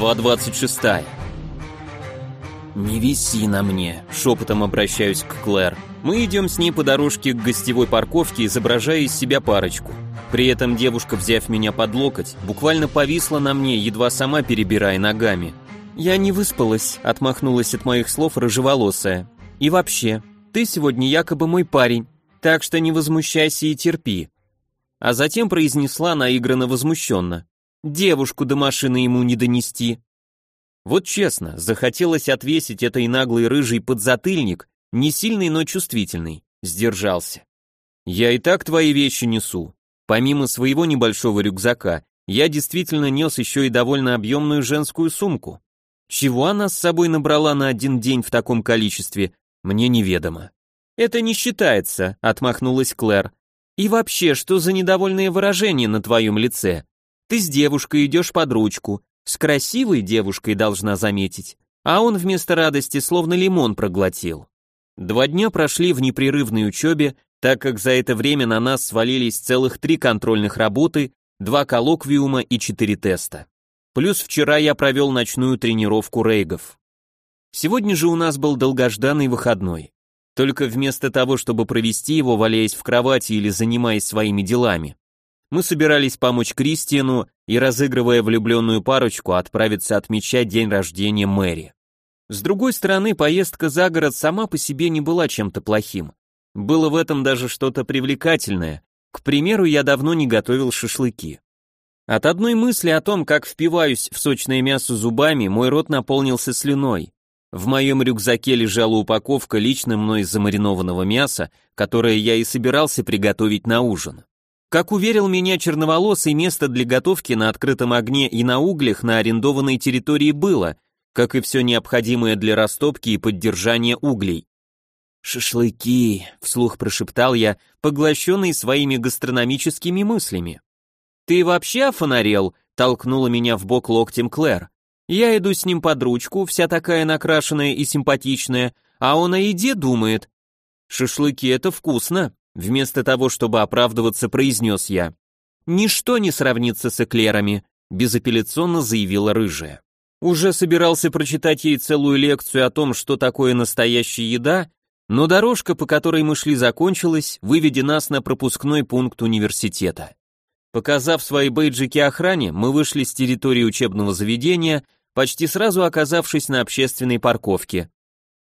Глава 26. «Не виси на мне», — шепотом обращаюсь к Клэр. Мы идем с ней по дорожке к гостевой парковке, изображая из себя парочку. При этом девушка, взяв меня под локоть, буквально повисла на мне, едва сама перебирая ногами. «Я не выспалась», — отмахнулась от моих слов рыжеволосая. «И вообще, ты сегодня якобы мой парень, так что не возмущайся и терпи». А затем произнесла наигранно возмущенно. Девушку до машины ему не донести. Вот честно, захотелось отвесить этой наглой рыжий подзатыльник, не сильный, но чувствительный. Сдержался. Я и так твои вещи несу. Помимо своего небольшого рюкзака, я действительно нес еще и довольно объемную женскую сумку. Чего она с собой набрала на один день в таком количестве, мне неведомо. «Это не считается», — отмахнулась Клэр. «И вообще, что за недовольное выражение на твоем лице? Ты с девушкой идешь под ручку, с красивой девушкой должна заметить, а он вместо радости словно лимон проглотил. Два дня прошли в непрерывной учебе, так как за это время на нас свалились целых три контрольных работы, два коллоквиума и четыре теста. Плюс вчера я провел ночную тренировку рейгов. Сегодня же у нас был долгожданный выходной. Только вместо того, чтобы провести его, валяясь в кровати или занимаясь своими делами, мы собирались помочь Кристиану и, разыгрывая влюбленную парочку, отправиться отмечать день рождения Мэри. С другой стороны, поездка за город сама по себе не была чем-то плохим. Было в этом даже что-то привлекательное. К примеру, я давно не готовил шашлыки. От одной мысли о том, как впиваюсь в сочное мясо зубами, мой рот наполнился слюной. В моем рюкзаке лежала упаковка лично мной замаринованного мяса, которое я и собирался приготовить на ужин. Как уверил меня черноволосый, место для готовки на открытом огне и на углях на арендованной территории было, как и все необходимое для растопки и поддержания углей. «Шашлыки», — вслух прошептал я, поглощенный своими гастрономическими мыслями. «Ты вообще офонарел?» — толкнула меня в бок локтем Клэр. «Я иду с ним под ручку, вся такая накрашенная и симпатичная, а он о еде думает». «Шашлыки — это вкусно», Вместо того, чтобы оправдываться, произнес я. «Ничто не сравнится с эклерами», — безапелляционно заявила рыжая. Уже собирался прочитать ей целую лекцию о том, что такое настоящая еда, но дорожка, по которой мы шли, закончилась, выведя нас на пропускной пункт университета. Показав свои бейджики охране, мы вышли с территории учебного заведения, почти сразу оказавшись на общественной парковке.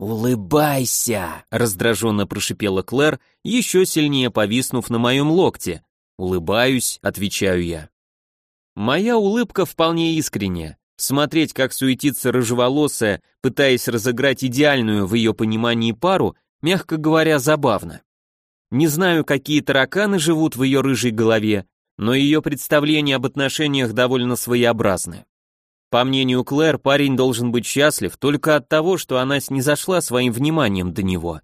«Улыбайся!» — раздраженно прошипела Клэр, еще сильнее повиснув на моем локте. «Улыбаюсь», — отвечаю я. Моя улыбка вполне искренняя. Смотреть, как суетится рыжеволосая, пытаясь разыграть идеальную в ее понимании пару, мягко говоря, забавно. Не знаю, какие тараканы живут в ее рыжей голове, но ее представления об отношениях довольно своеобразны. По мнению Клэр, парень должен быть счастлив только от того, что она снизошла своим вниманием до него.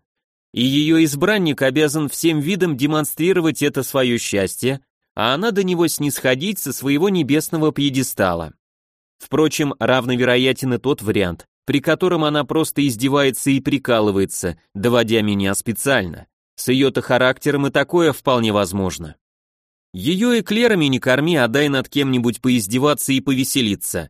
И ее избранник обязан всем видом демонстрировать это свое счастье, а она до него снисходить со своего небесного пьедестала. Впрочем, равновероятен и тот вариант, при котором она просто издевается и прикалывается, доводя меня специально. С ее-то характером и такое вполне возможно. Ее эклерами не корми, а дай над кем-нибудь поиздеваться и повеселиться.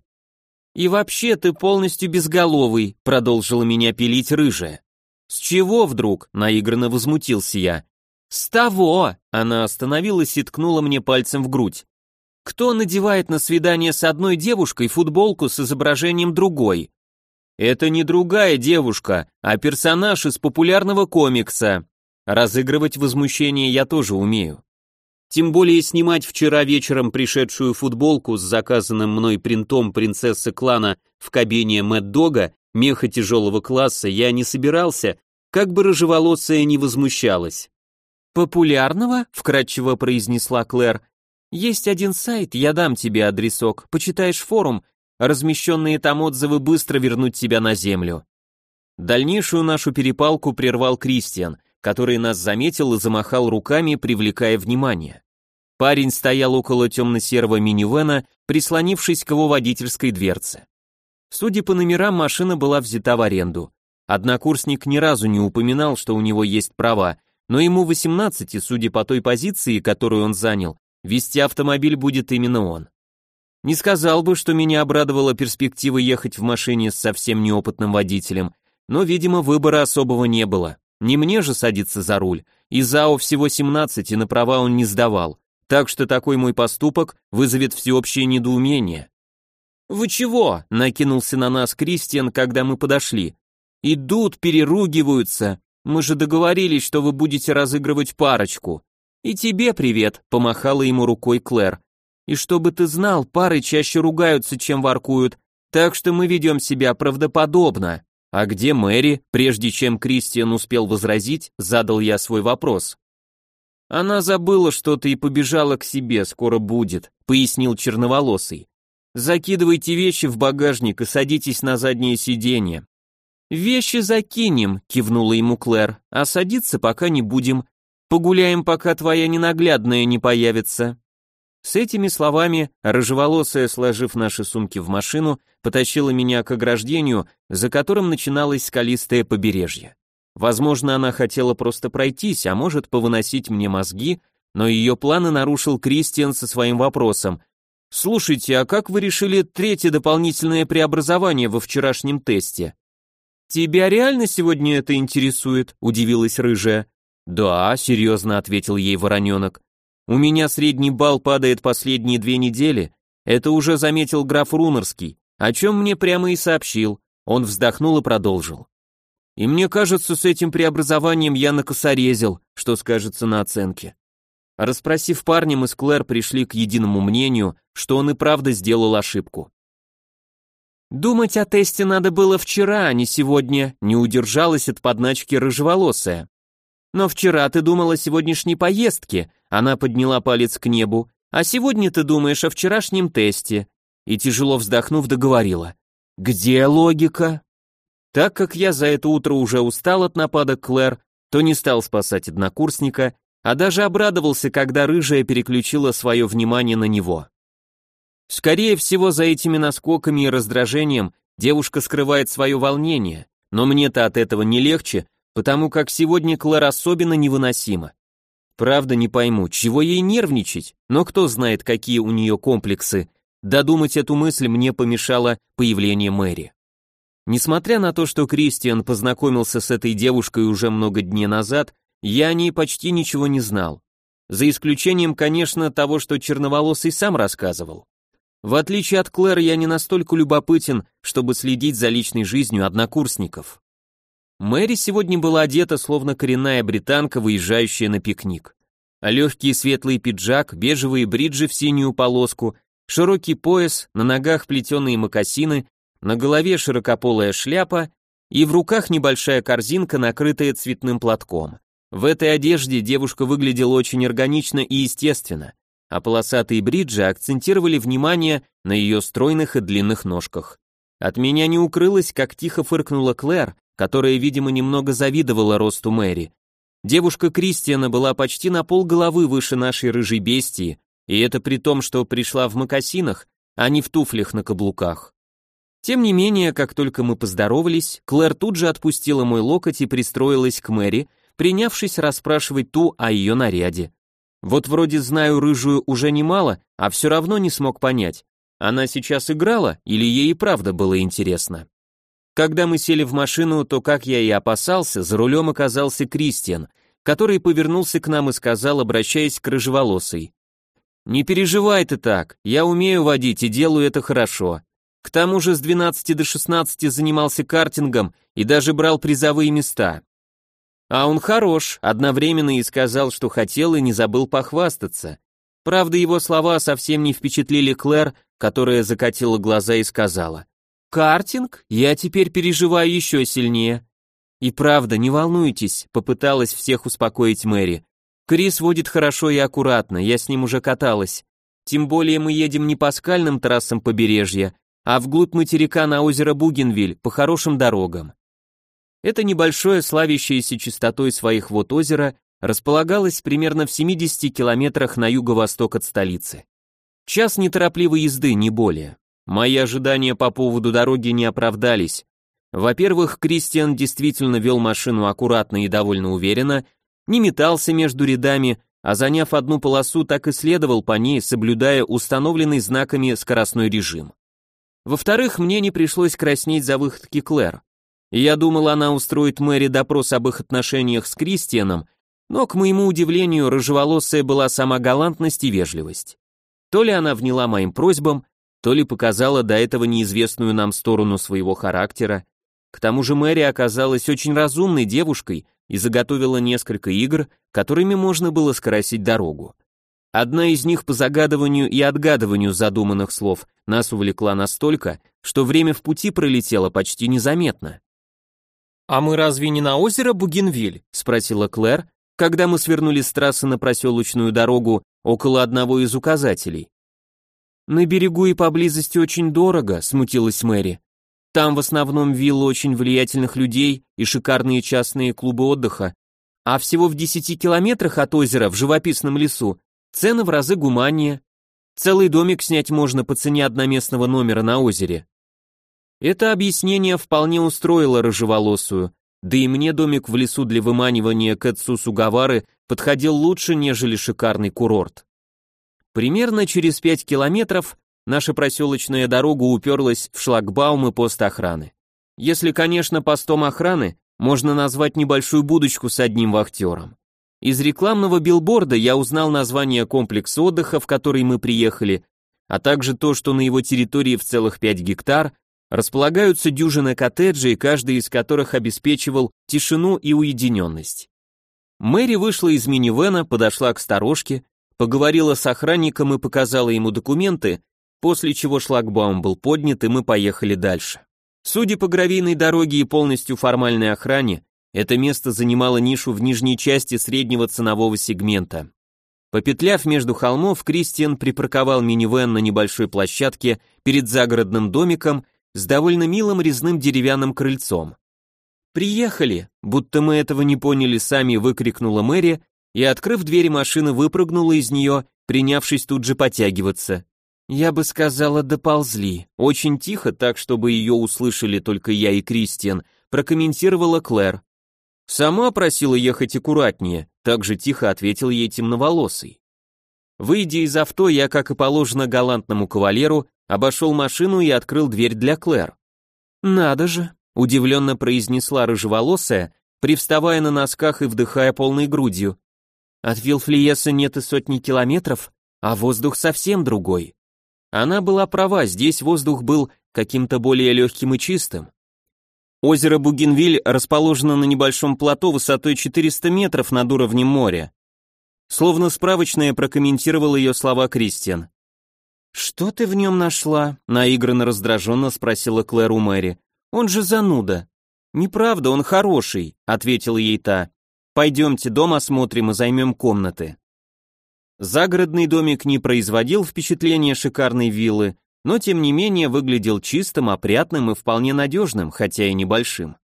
«И вообще ты полностью безголовый», — продолжила меня пилить рыжая. «С чего вдруг?» — наигранно возмутился я. «С того!» — она остановилась и ткнула мне пальцем в грудь. «Кто надевает на свидание с одной девушкой футболку с изображением другой?» «Это не другая девушка, а персонаж из популярного комикса. Разыгрывать возмущение я тоже умею. Тем более снимать вчера вечером пришедшую футболку с заказанным мной принтом принцессы клана в кабине Мэтт-Дога, меха тяжелого класса, я не собирался, как бы рыжеволосая не возмущалась. «Популярного?» — вкратчиво произнесла Клэр. «Есть один сайт, я дам тебе адресок, почитаешь форум, размещенные там отзывы быстро вернут тебя на землю». Дальнейшую нашу перепалку прервал Кристиан, который нас заметил и замахал руками, привлекая внимание. Парень стоял около темно-серого минивэна, прислонившись к его водительской дверце. Судя по номерам, машина была взята в аренду. Однокурсник ни разу не упоминал, что у него есть права, но ему 18, и судя по той позиции, которую он занял, вести автомобиль будет именно он. Не сказал бы, что меня обрадовала перспектива ехать в машине с совсем неопытным водителем, но, видимо, выбора особого не было. Не мне же садиться за руль, и ЗАО всего 17, и на права он не сдавал, так что такой мой поступок вызовет всеобщее недоумение. «Вы чего?» — накинулся на нас Кристиан, когда мы подошли. «Идут, переругиваются. Мы же договорились, что вы будете разыгрывать парочку. И тебе привет», — помахала ему рукой Клэр. «И чтобы ты знал, пары чаще ругаются, чем воркуют, так что мы ведем себя правдоподобно». «А где Мэри?» Прежде чем Кристиан успел возразить, задал я свой вопрос. «Она забыла что-то и побежала к себе, скоро будет», — пояснил черноволосый. «Закидывайте вещи в багажник и садитесь на заднее сиденье». «Вещи закинем», — кивнула ему Клэр, «а садиться пока не будем. Погуляем, пока твоя ненаглядная не появится». С этими словами, рыжеволосая, сложив наши сумки в машину, потащила меня к ограждению, за которым начиналось скалистое побережье. Возможно, она хотела просто пройтись, а может, повыносить мне мозги, но ее планы нарушил Кристиан со своим вопросом. «Слушайте, а как вы решили третье дополнительное преобразование во вчерашнем тесте?» «Тебя реально сегодня это интересует?» – удивилась рыжая. «Да», – серьезно ответил ей вороненок. У меня средний балл падает последние две недели. Это уже заметил граф Рунерский, о чем мне прямо и сообщил. Он вздохнул и продолжил. И мне кажется, с этим преобразованием я накосорезил, что скажется на оценке. Распросив парня, мы с Клэр пришли к единому мнению, что он и правда сделал ошибку. Думать о тесте надо было вчера, а не сегодня, не удержалась от подначки рыжеволосая. Но вчера ты думала о сегодняшней поездке, она подняла палец к небу, а сегодня ты думаешь о вчерашнем тесте. И тяжело вздохнув, договорила. Где логика? Так как я за это утро уже устал от нападок Клэр, то не стал спасать однокурсника, а даже обрадовался, когда рыжая переключила свое внимание на него. Скорее всего, за этими наскоками и раздражением девушка скрывает свое волнение, но мне-то от этого не легче, потому как сегодня Клэр особенно невыносима. Правда, не пойму, чего ей нервничать, но кто знает, какие у нее комплексы. Додумать эту мысль мне помешало появление Мэри. Несмотря на то, что Кристиан познакомился с этой девушкой уже много дней назад, я о ней почти ничего не знал. За исключением, конечно, того, что черноволосый сам рассказывал. В отличие от Клэр, я не настолько любопытен, чтобы следить за личной жизнью однокурсников. Мэри сегодня была одета словно коренная британка, выезжающая на пикник. А легкий светлый пиджак, бежевые бриджи в синюю полоску, широкий пояс, на ногах плетеные мокасины, на голове широкополая шляпа и в руках небольшая корзинка, накрытая цветным платком. В этой одежде девушка выглядела очень органично и естественно, а полосатые бриджи акцентировали внимание на ее стройных и длинных ножках. От меня не укрылось, как тихо фыркнула Клэр, которая, видимо, немного завидовала росту Мэри. Девушка Кристиана была почти на пол головы выше нашей рыжей бестии, и это при том, что пришла в мокасинах, а не в туфлях на каблуках. Тем не менее, как только мы поздоровались, Клэр тут же отпустила мой локоть и пристроилась к Мэри, принявшись расспрашивать ту о ее наряде. Вот вроде знаю рыжую уже немало, а все равно не смог понять, она сейчас играла или ей и правда было интересно. Когда мы сели в машину, то, как я и опасался, за рулем оказался Кристиан, который повернулся к нам и сказал, обращаясь к рыжеволосой. «Не переживай ты так, я умею водить и делаю это хорошо. К тому же с 12 до 16 занимался картингом и даже брал призовые места. А он хорош, одновременно и сказал, что хотел и не забыл похвастаться. Правда, его слова совсем не впечатлили Клэр, которая закатила глаза и сказала, Картинг? Я теперь переживаю еще сильнее. И правда, не волнуйтесь, попыталась всех успокоить Мэри. Крис водит хорошо и аккуратно, я с ним уже каталась. Тем более мы едем не по скальным трассам побережья, а вглубь материка на озеро Бугенвиль, по хорошим дорогам. Это небольшое, славящееся чистотой своих вод озеро располагалось примерно в 70 километрах на юго-восток от столицы. Час неторопливой езды, не более. Мои ожидания по поводу дороги не оправдались. Во-первых, Кристиан действительно вел машину аккуратно и довольно уверенно, не метался между рядами, а заняв одну полосу, так и следовал по ней, соблюдая установленный знаками скоростной режим. Во-вторых, мне не пришлось краснеть за выходки Клэр. Я думал, она устроит Мэри допрос об их отношениях с Кристианом, но, к моему удивлению, рыжеволосая была сама галантность и вежливость. То ли она вняла моим просьбам, то ли показала до этого неизвестную нам сторону своего характера. К тому же Мэри оказалась очень разумной девушкой и заготовила несколько игр, которыми можно было скоросить дорогу. Одна из них по загадыванию и отгадыванию задуманных слов нас увлекла настолько, что время в пути пролетело почти незаметно. «А мы разве не на озеро Бугенвиль?» — спросила Клэр, когда мы свернули с трассы на проселочную дорогу около одного из указателей. «На берегу и поблизости очень дорого», — смутилась Мэри. «Там в основном виллы очень влиятельных людей и шикарные частные клубы отдыха, а всего в десяти километрах от озера в живописном лесу цены в разы гуманнее. Целый домик снять можно по цене одноместного номера на озере. Это объяснение вполне устроило рыжеволосую, да и мне домик в лесу для выманивания Кэтсу Сугавары подходил лучше, нежели шикарный курорт. Примерно через пять километров наша проселочная дорога уперлась в шлагбаум и пост охраны. Если, конечно, постом охраны можно назвать небольшую будочку с одним вахтером. Из рекламного билборда я узнал название комплекса отдыха, в который мы приехали, а также то, что на его территории в целых 5 гектар располагаются дюжины коттеджей, каждый из которых обеспечивал тишину и уединенность. Мэри вышла из минивэна, подошла к сторожке, поговорила с охранником и показала ему документы, после чего шлагбаум был поднят, и мы поехали дальше. Судя по гравийной дороге и полностью формальной охране, это место занимало нишу в нижней части среднего ценового сегмента. Попетляв между холмов, Кристиан припарковал минивэн на небольшой площадке перед загородным домиком с довольно милым резным деревянным крыльцом. «Приехали!» Будто мы этого не поняли сами, выкрикнула Мэри и, открыв двери машины, выпрыгнула из нее, принявшись тут же потягиваться. Я бы сказала, доползли. Очень тихо, так, чтобы ее услышали только я и Кристиан, прокомментировала Клэр. Сама просила ехать аккуратнее, так же тихо ответил ей темноволосый. Выйдя из авто, я, как и положено галантному кавалеру, обошел машину и открыл дверь для Клэр. «Надо же», — удивленно произнесла рыжеволосая, привставая на носках и вдыхая полной грудью. От Вилфлиеса нет и сотни километров, а воздух совсем другой. Она была права, здесь воздух был каким-то более легким и чистым. Озеро Бугенвиль расположено на небольшом плато высотой 400 метров над уровнем моря. Словно справочная прокомментировал ее слова Кристиан. «Что ты в нем нашла?» — наигранно раздраженно спросила Клэр у Мэри. «Он же зануда». «Неправда, он хороший», — ответила ей та. «Пойдемте, дом осмотрим и займем комнаты». Загородный домик не производил впечатления шикарной виллы, но тем не менее выглядел чистым, опрятным и вполне надежным, хотя и небольшим.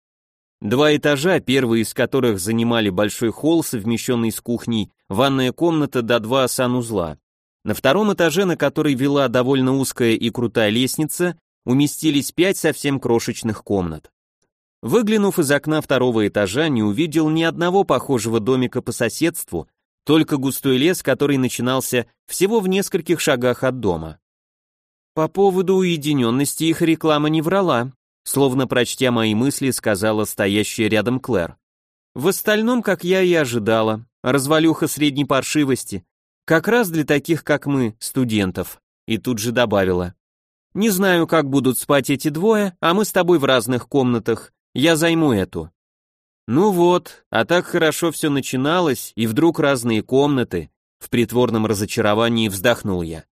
Два этажа, первый из которых занимали большой холл, совмещенный с кухней, ванная комната до два санузла. На втором этаже, на который вела довольно узкая и крутая лестница, уместились пять совсем крошечных комнат. Выглянув из окна второго этажа, не увидел ни одного похожего домика по соседству, только густой лес, который начинался всего в нескольких шагах от дома. По поводу уединенности их реклама не врала, словно прочтя мои мысли, сказала стоящая рядом Клэр. В остальном, как я и ожидала, развалюха средней паршивости, как раз для таких, как мы, студентов. И тут же добавила. Не знаю, как будут спать эти двое, а мы с тобой в разных комнатах. Я займу эту. Ну вот, а так хорошо все начиналось, и вдруг разные комнаты. В притворном разочаровании вздохнул я.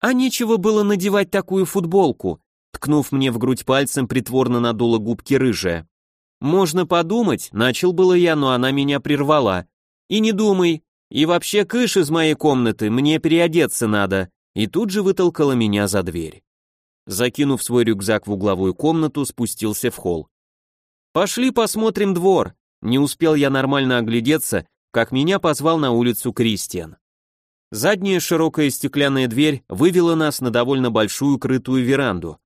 А нечего было надевать такую футболку, ткнув мне в грудь пальцем, притворно надула губки рыжая. Можно подумать, начал было я, но она меня прервала. И не думай, и вообще кыш из моей комнаты, мне переодеться надо. И тут же вытолкала меня за дверь. Закинув свой рюкзак в угловую комнату, спустился в холл. Пошли посмотрим двор. Не успел я нормально оглядеться, как меня позвал на улицу Кристиан. Задняя широкая стеклянная дверь вывела нас на довольно большую крытую веранду.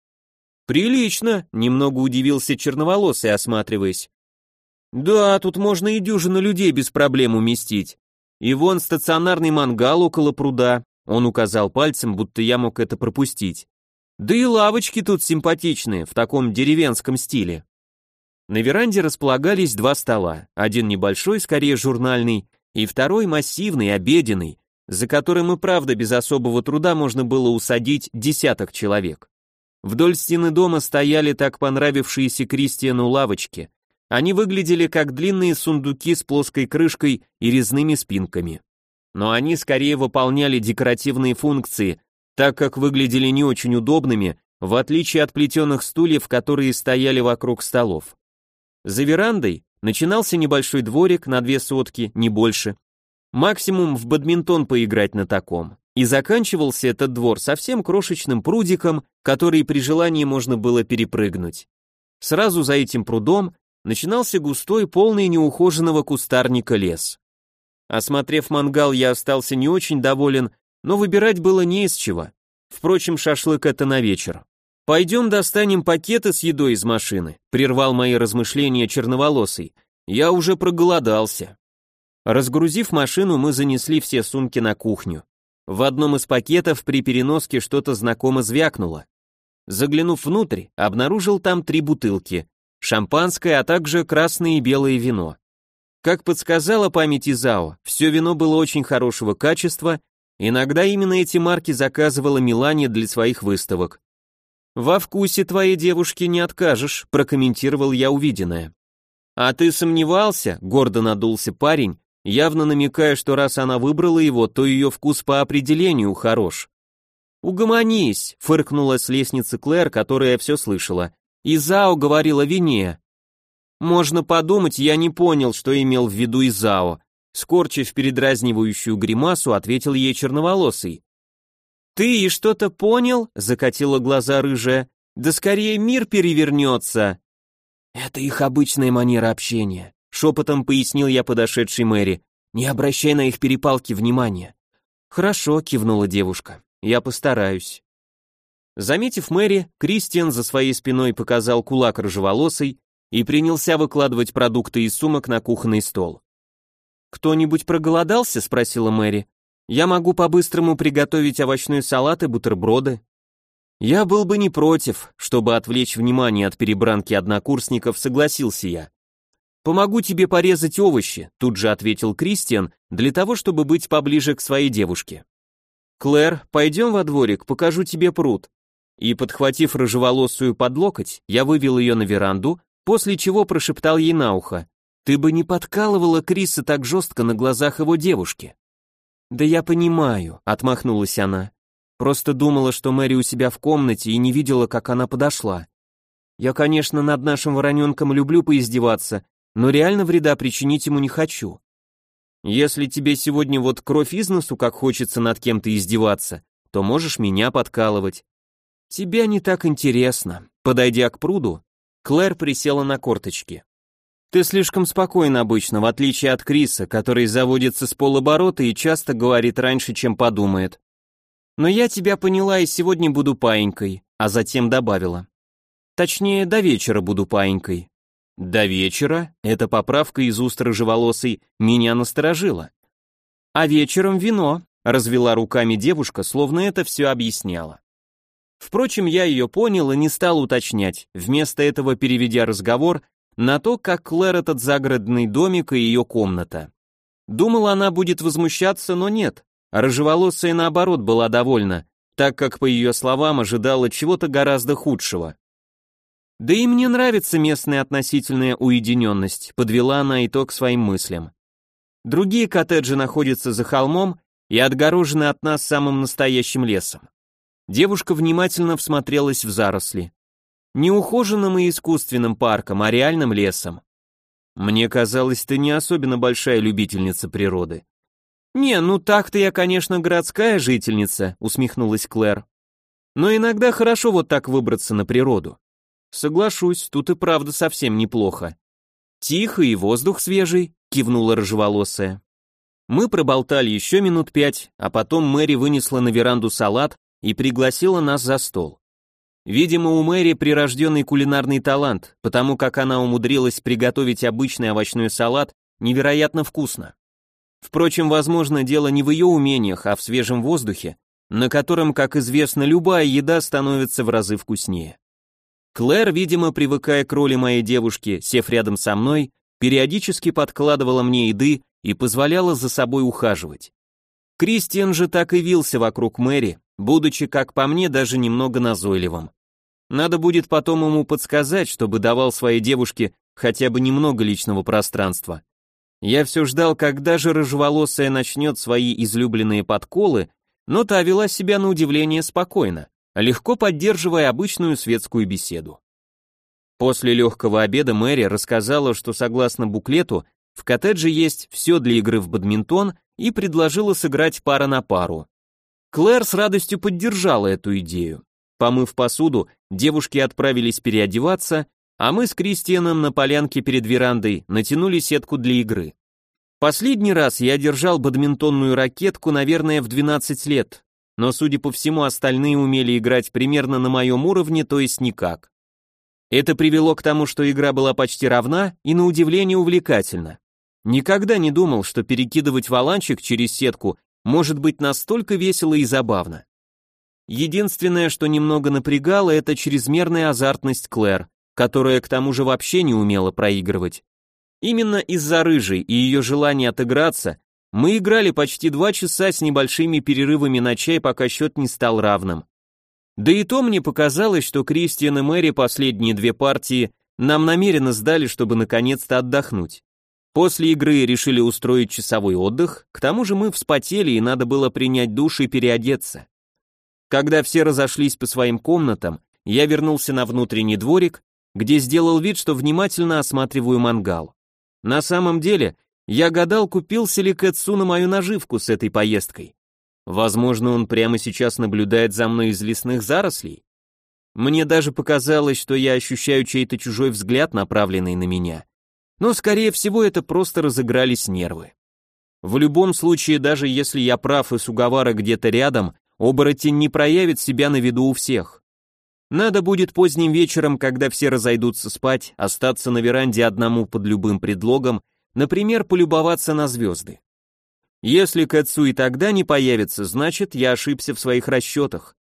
«Прилично», — немного удивился черноволосый, осматриваясь. «Да, тут можно и дюжину людей без проблем уместить. И вон стационарный мангал около пруда, он указал пальцем, будто я мог это пропустить. Да и лавочки тут симпатичные, в таком деревенском стиле. На веранде располагались два стола, один небольшой, скорее журнальный, и второй массивный, обеденный, за которым и правда без особого труда можно было усадить десяток человек. Вдоль стены дома стояли так понравившиеся Кристиану лавочки. Они выглядели как длинные сундуки с плоской крышкой и резными спинками. Но они скорее выполняли декоративные функции, так как выглядели не очень удобными, в отличие от плетеных стульев, которые стояли вокруг столов. За верандой начинался небольшой дворик на две сотки, не больше. Максимум в бадминтон поиграть на таком. И заканчивался этот двор совсем крошечным прудиком, который при желании можно было перепрыгнуть. Сразу за этим прудом начинался густой, полный неухоженного кустарника лес. Осмотрев мангал, я остался не очень доволен, но выбирать было не из чего. Впрочем, шашлык это на вечер. «Пойдем достанем пакеты с едой из машины», прервал мои размышления черноволосый. «Я уже проголодался». Разгрузив машину, мы занесли все сумки на кухню. В одном из пакетов при переноске что-то знакомо звякнуло. Заглянув внутрь, обнаружил там три бутылки. Шампанское, а также красное и белое вино. Как подсказала память Изао, все вино было очень хорошего качества, иногда именно эти марки заказывала Милане для своих выставок. «Во вкусе твоей девушки не откажешь», – прокомментировал я увиденное. «А ты сомневался?» – гордо надулся парень, явно намекая, что раз она выбрала его, то ее вкус по определению хорош. «Угомонись», — фыркнула с лестницы Клэр, которая все слышала. «Изао говорила вине». Можно подумать, я не понял, что имел в виду Изао. Скорчив передразнивающую гримасу, ответил ей черноволосый. «Ты и что-то понял?» — закатила глаза рыжая. «Да скорее мир перевернется!» «Это их обычная манера общения», — шепотом пояснил я подошедшей Мэри. «Не обращай на их перепалки внимания». «Хорошо», — кивнула девушка. «Я постараюсь». Заметив Мэри, Кристиан за своей спиной показал кулак рыжеволосый и принялся выкладывать продукты из сумок на кухонный стол. «Кто-нибудь проголодался?» — спросила Мэри. «Я могу по-быстрому приготовить овощной салат и бутерброды». «Я был бы не против, чтобы отвлечь внимание от перебранки однокурсников, согласился я. «Помогу тебе порезать овощи», — тут же ответил Кристиан, для того, чтобы быть поближе к своей девушке. «Клэр, пойдем во дворик, покажу тебе пруд». И, подхватив рыжеволосую под локоть, я вывел ее на веранду, после чего прошептал ей на ухо. «Ты бы не подкалывала Криса так жестко на глазах его девушки». «Да я понимаю», — отмахнулась она. «Просто думала, что Мэри у себя в комнате и не видела, как она подошла. Я, конечно, над нашим вороненком люблю поиздеваться, но реально вреда причинить ему не хочу. Если тебе сегодня вот кровь из носу, как хочется над кем-то издеваться, то можешь меня подкалывать. Тебя не так интересно». Подойдя к пруду, Клэр присела на корточки. «Ты слишком спокоен обычно, в отличие от Криса, который заводится с полоборота и часто говорит раньше, чем подумает. Но я тебя поняла и сегодня буду паинькой», а затем добавила. «Точнее, до вечера буду паинькой». «До вечера?» Эта поправка из уст рыжеволосой меня насторожила. «А вечером вино», — развела руками девушка, словно это все объясняла. Впрочем, я ее понял и не стал уточнять, вместо этого переведя разговор на то, как Клэр этот загородный домик и ее комната. Думал, она будет возмущаться, но нет. Рыжеволосая, наоборот, была довольна, так как, по ее словам, ожидала чего-то гораздо худшего. Да и мне нравится местная относительная уединенность, подвела она итог своим мыслям. Другие коттеджи находятся за холмом и отгорожены от нас самым настоящим лесом. Девушка внимательно всмотрелась в заросли. Не ухоженным и искусственным парком, а реальным лесом. Мне казалось, ты не особенно большая любительница природы. Не, ну так-то я, конечно, городская жительница, усмехнулась Клэр. Но иногда хорошо вот так выбраться на природу. Соглашусь, тут и правда совсем неплохо. Тихо и воздух свежий, кивнула рыжеволосая. Мы проболтали еще минут пять, а потом Мэри вынесла на веранду салат и пригласила нас за стол. Видимо, у Мэри прирожденный кулинарный талант, потому как она умудрилась приготовить обычный овощной салат невероятно вкусно. Впрочем, возможно, дело не в ее умениях, а в свежем воздухе, на котором, как известно, любая еда становится в разы вкуснее. Клэр, видимо, привыкая к роли моей девушки, сев рядом со мной, периодически подкладывала мне еды и позволяла за собой ухаживать. Кристиан же так и вился вокруг Мэри, будучи, как по мне, даже немного назойливым. Надо будет потом ему подсказать, чтобы давал своей девушке хотя бы немного личного пространства. Я все ждал, когда же рыжеволосая начнет свои излюбленные подколы, но та вела себя на удивление спокойно, легко поддерживая обычную светскую беседу. После легкого обеда Мэри рассказала, что согласно буклету в коттедже есть все для игры в бадминтон и предложила сыграть пара на пару. Клэр с радостью поддержала эту идею. Помыв посуду, девушки отправились переодеваться, а мы с Кристианом на полянке перед верандой натянули сетку для игры. Последний раз я держал бадминтонную ракетку, наверное, в 12 лет, но, судя по всему, остальные умели играть примерно на моем уровне, то есть никак. Это привело к тому, что игра была почти равна и, на удивление, увлекательна. Никогда не думал, что перекидывать валанчик через сетку может быть настолько весело и забавно. Единственное, что немного напрягало, это чрезмерная азартность Клэр, которая к тому же вообще не умела проигрывать. Именно из-за рыжей и ее желания отыграться мы играли почти два часа с небольшими перерывами на чай, пока счет не стал равным. Да и то мне показалось, что Кристиан и Мэри последние две партии нам намеренно сдали, чтобы наконец-то отдохнуть. После игры решили устроить часовой отдых, к тому же мы вспотели и надо было принять душ и переодеться. Когда все разошлись по своим комнатам, я вернулся на внутренний дворик, где сделал вид, что внимательно осматриваю мангал. На самом деле, я гадал, купился ли Кэтсу на мою наживку с этой поездкой. Возможно, он прямо сейчас наблюдает за мной из лесных зарослей. Мне даже показалось, что я ощущаю чей-то чужой взгляд, направленный на меня но, скорее всего, это просто разыгрались нервы. В любом случае, даже если я прав и Сугавара где-то рядом, оборотень не проявит себя на виду у всех. Надо будет поздним вечером, когда все разойдутся спать, остаться на веранде одному под любым предлогом, например, полюбоваться на звезды. Если Кэтсу и тогда не появится, значит, я ошибся в своих расчетах.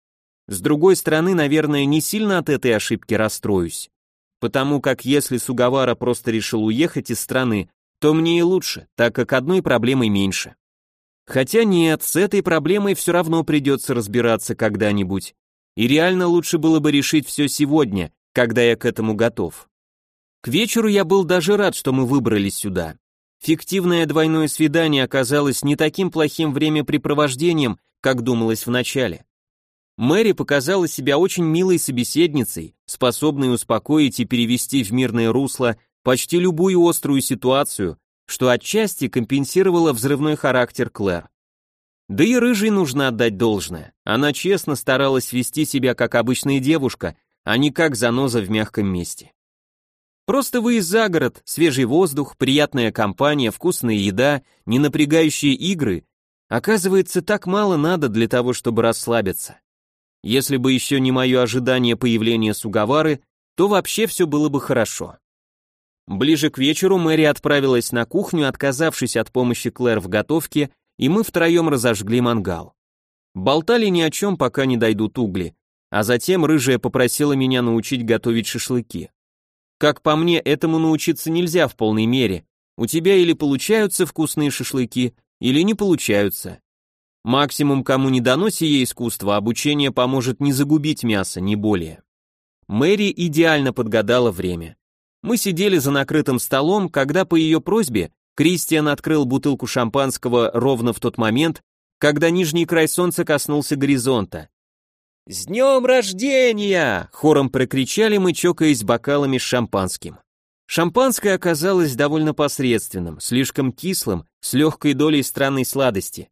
С другой стороны, наверное, не сильно от этой ошибки расстроюсь потому как если Сугавара просто решил уехать из страны, то мне и лучше, так как одной проблемой меньше. Хотя нет, с этой проблемой все равно придется разбираться когда-нибудь. И реально лучше было бы решить все сегодня, когда я к этому готов. К вечеру я был даже рад, что мы выбрались сюда. Фиктивное двойное свидание оказалось не таким плохим времяпрепровождением, как думалось вначале. Мэри показала себя очень милой собеседницей, способной успокоить и перевести в мирное русло почти любую острую ситуацию, что отчасти компенсировало взрывной характер Клэр. Да и рыжей нужно отдать должное. Она честно старалась вести себя как обычная девушка, а не как заноза в мягком месте. Просто выезд за город, свежий воздух, приятная компания, вкусная еда, не напрягающие игры. Оказывается, так мало надо для того, чтобы расслабиться. Если бы еще не мое ожидание появления Сугавары, то вообще все было бы хорошо. Ближе к вечеру Мэри отправилась на кухню, отказавшись от помощи Клэр в готовке, и мы втроем разожгли мангал. Болтали ни о чем, пока не дойдут угли, а затем рыжая попросила меня научить готовить шашлыки. Как по мне, этому научиться нельзя в полной мере. У тебя или получаются вкусные шашлыки, или не получаются. Максимум, кому не дано сие искусство, обучение поможет не загубить мясо, не более. Мэри идеально подгадала время. Мы сидели за накрытым столом, когда по ее просьбе Кристиан открыл бутылку шампанского ровно в тот момент, когда нижний край солнца коснулся горизонта. «С днем рождения!» — хором прокричали мы, чокаясь бокалами с шампанским. Шампанское оказалось довольно посредственным, слишком кислым, с легкой долей странной сладости.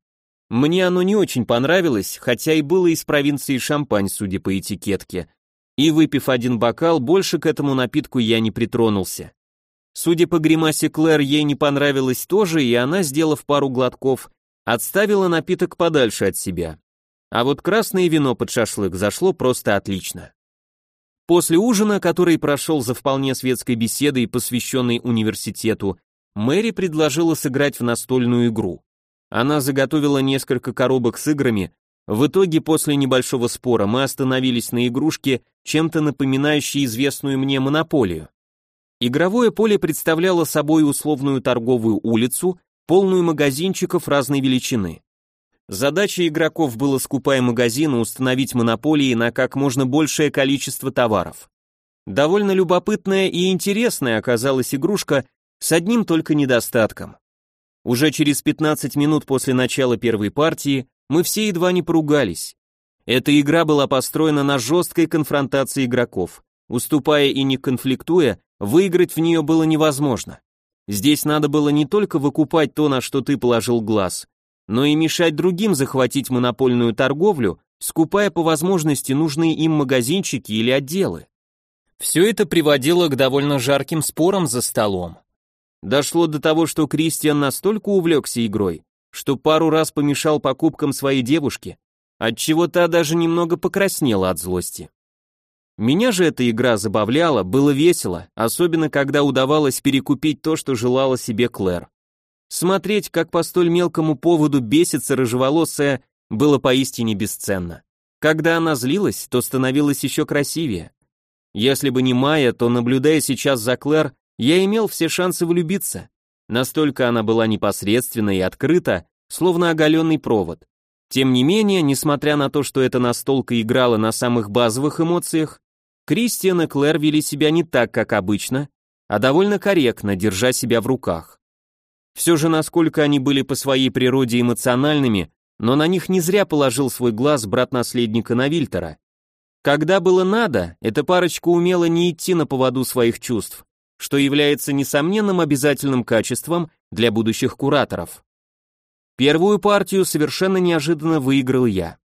Мне оно не очень понравилось, хотя и было из провинции Шампань, судя по этикетке. И выпив один бокал, больше к этому напитку я не притронулся. Судя по гримасе Клэр, ей не понравилось тоже, и она, сделав пару глотков, отставила напиток подальше от себя. А вот красное вино под шашлык зашло просто отлично. После ужина, который прошел за вполне светской беседой, посвященной университету, Мэри предложила сыграть в настольную игру. Она заготовила несколько коробок с играми, в итоге после небольшого спора мы остановились на игрушке, чем-то напоминающей известную мне монополию. Игровое поле представляло собой условную торговую улицу, полную магазинчиков разной величины. Задача игроков было, скупая магазины, установить монополии на как можно большее количество товаров. Довольно любопытная и интересная оказалась игрушка с одним только недостатком. Уже через 15 минут после начала первой партии мы все едва не поругались. Эта игра была построена на жесткой конфронтации игроков. Уступая и не конфликтуя, выиграть в нее было невозможно. Здесь надо было не только выкупать то, на что ты положил глаз, но и мешать другим захватить монопольную торговлю, скупая по возможности нужные им магазинчики или отделы. Все это приводило к довольно жарким спорам за столом. Дошло до того, что Кристиан настолько увлекся игрой, что пару раз помешал покупкам своей девушки, отчего та даже немного покраснела от злости. Меня же эта игра забавляла, было весело, особенно когда удавалось перекупить то, что желала себе Клэр. Смотреть, как по столь мелкому поводу бесится рыжеволосая, было поистине бесценно. Когда она злилась, то становилась еще красивее. Если бы не Майя, то, наблюдая сейчас за Клэр, я имел все шансы влюбиться. Настолько она была непосредственна и открыта, словно оголенный провод. Тем не менее, несмотря на то, что эта настолка играла на самых базовых эмоциях, Кристиан и Клэр вели себя не так, как обычно, а довольно корректно, держа себя в руках. Все же, насколько они были по своей природе эмоциональными, но на них не зря положил свой глаз брат наследника Навильтера. Когда было надо, эта парочка умела не идти на поводу своих чувств, что является несомненным обязательным качеством для будущих кураторов. Первую партию совершенно неожиданно выиграл я.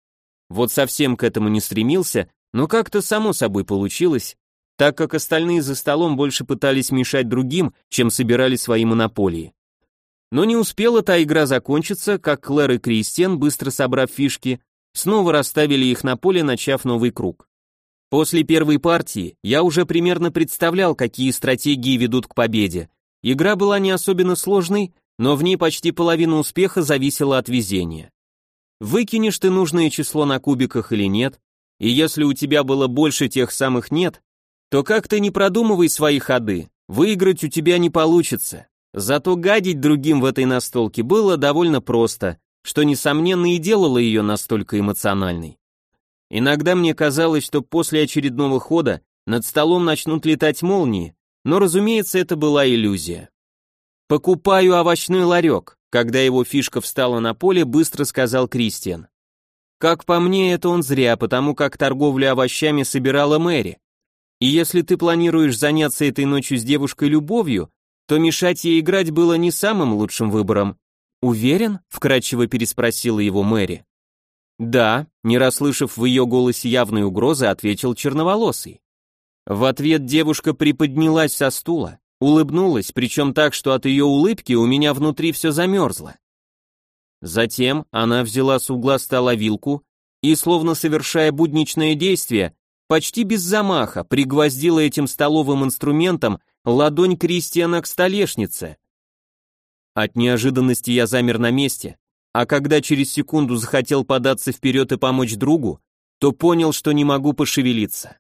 Вот совсем к этому не стремился, но как-то само собой получилось, так как остальные за столом больше пытались мешать другим, чем собирали свои монополии. Но не успела та игра закончиться, как Клэр и Кристиан, быстро собрав фишки, снова расставили их на поле, начав новый круг. После первой партии я уже примерно представлял, какие стратегии ведут к победе. Игра была не особенно сложной, но в ней почти половина успеха зависела от везения. Выкинешь ты нужное число на кубиках или нет, и если у тебя было больше тех самых нет, то как ты не продумывай свои ходы, выиграть у тебя не получится. Зато гадить другим в этой настолке было довольно просто, что несомненно и делало ее настолько эмоциональной. Иногда мне казалось, что после очередного хода над столом начнут летать молнии, но, разумеется, это была иллюзия. «Покупаю овощной ларек», когда его фишка встала на поле, быстро сказал Кристиан. Как по мне, это он зря, потому как торговлю овощами собирала Мэри. И если ты планируешь заняться этой ночью с девушкой любовью, то мешать ей играть было не самым лучшим выбором. Уверен? вкрадчиво переспросила его Мэри. «Да», не расслышав в ее голосе явной угрозы, ответил черноволосый. В ответ девушка приподнялась со стула, улыбнулась, причем так, что от ее улыбки у меня внутри все замерзло. Затем она взяла с угла стола вилку и, словно совершая будничное действие, почти без замаха пригвоздила этим столовым инструментом ладонь Кристиана к столешнице. От неожиданности я замер на месте, а когда через секунду захотел податься вперед и помочь другу, то понял, что не могу пошевелиться.